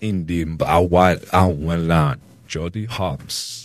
in the Bawat Awalan, Jody Hobbs.